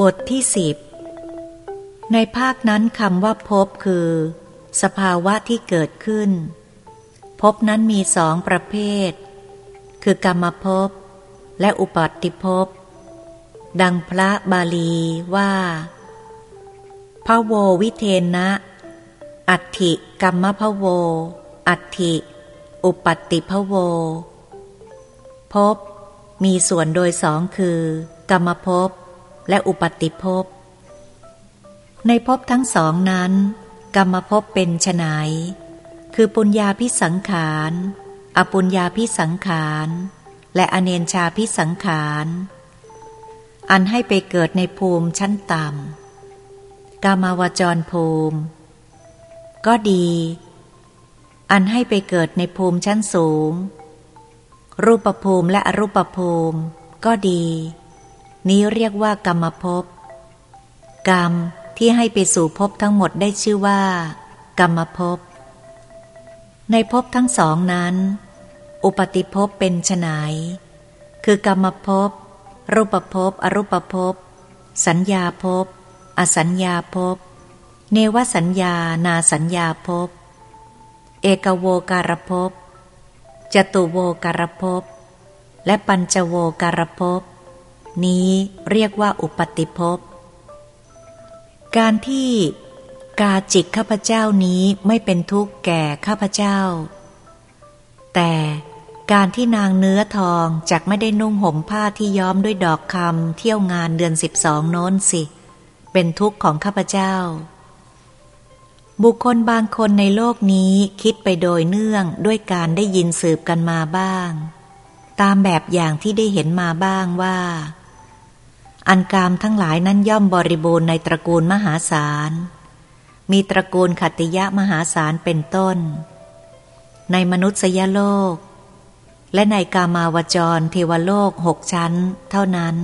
บทที่สิบในภาคนั้นคำว่าพบคือ สภาวะที่เกิดขึ้น พบนั้นมีสองประเภท คือกรรมภพและอุปัติภพดังพระบาลีว่าพระโววิเทนะ อัตถิกรรมพระโว อัตถิอุปัติพระโว พบ มีส่วนโดยสองคือ กรรมภพ และอุปติภพ ในภพทั้งสองนั้น กรรมภพเป็นไฉนคือปุญญาพิสังขาร อปุญญาพิสังขาร และอเนนชาพิสังขาร อันให้ไปเกิดในภูมิชั้นต่ำกามาวจรภูมิ ก็ดี อันให้ไปเกิดในภูมิชั้นสูง รูปภูมิและอรูปภูมิ ก็ดี นี้เรียกว่ากรรมภพ กรรมที่ให้ไปสู่ภพทั้งหมดได้ชื่อว่า กรรมภพ ในภพทั้งสองนั้น อุปติภพเป็นไฉนคือกรรมภพ รูปภพ อรูปภพ สัญญาภพ อสัญญาภพ เนวสัญญา นาสัญญาภพ เอกโวการภพ จตุโวการภพ และปัญจโวการภพ นี้เรียกว่าอุปติภพ การที่กาจิกข้าพเจ้านี้ไม่เป็นทุกข์แก่ข้าพเจ้า แต่การที่นางเนื้อทองจักไม่ได้นุ่งห่มผ้าที่ย้อมด้วยดอกคำเที่ยวงานเดือนสิบสองโน้นสิ เป็นทุกข์ของข้าพเจ้า บุคคลบางคนในโลกนี้คิดไปโดยเนื่องด้วยการได้ยินสืบกันมาบ้าง ตามแบบอย่างที่ได้เห็นมาบ้างว่า อันกามทั้งหลายนั้นย่อมบริบูรณ์ในตระกูลมหาศาล มีตระกูลขัตติยะมหาศาลเป็นต้น ในมนุษยโลก และในกามาวจรเทวโลกหกชั้น เท่านั้น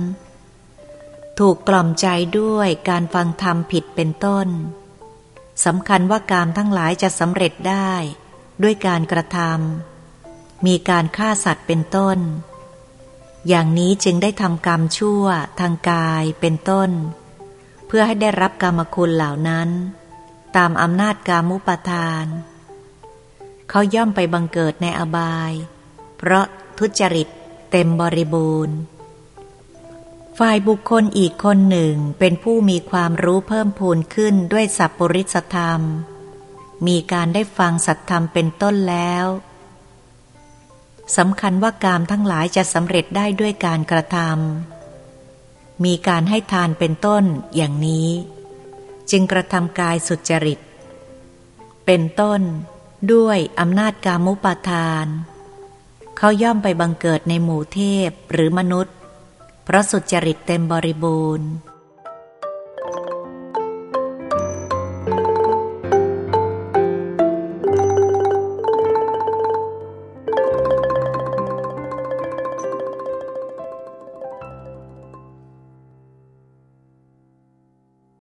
ถูกกล่อมใจด้วยการฟังธรรมผิดเป็นต้นสำคัญว่ากามทั้งหลายจะสำเร็จได้ ด้วยการกระทำมีการฆ่าสัตว์เป็นต้น อย่างนี้จึงได้ทำกรรมชั่วทางกายเป็นต้น เพื่อให้ได้รับกรรมคุณเหล่านั้น ตามอำนาจกามุปทาน เขาย่อมไปบังเกิดในอบาย เพราะทุจริตเต็มบริบูรณ์ ฝ่ายบุคคลอีกคนหนึ่งเป็นผู้มีความรู้เพิ่มพูนขึ้นด้วยสัพปริสธรรม มีการได้ฟังสัตธรรมเป็นต้นแล้ว สำคัญว่ากามทั้งหลายจะสำเร็จได้ด้วยการกระทำ มีการให้ทานเป็นต้นอย่างนี้ จึงกระทำกายสุจริต เป็นต้นด้วยอำนาจกามุปาทาน เขาย่อมไปบังเกิดในหมู่เทพหรือมนุษย์ เพราะสุจริตเต็มบริบูรณ์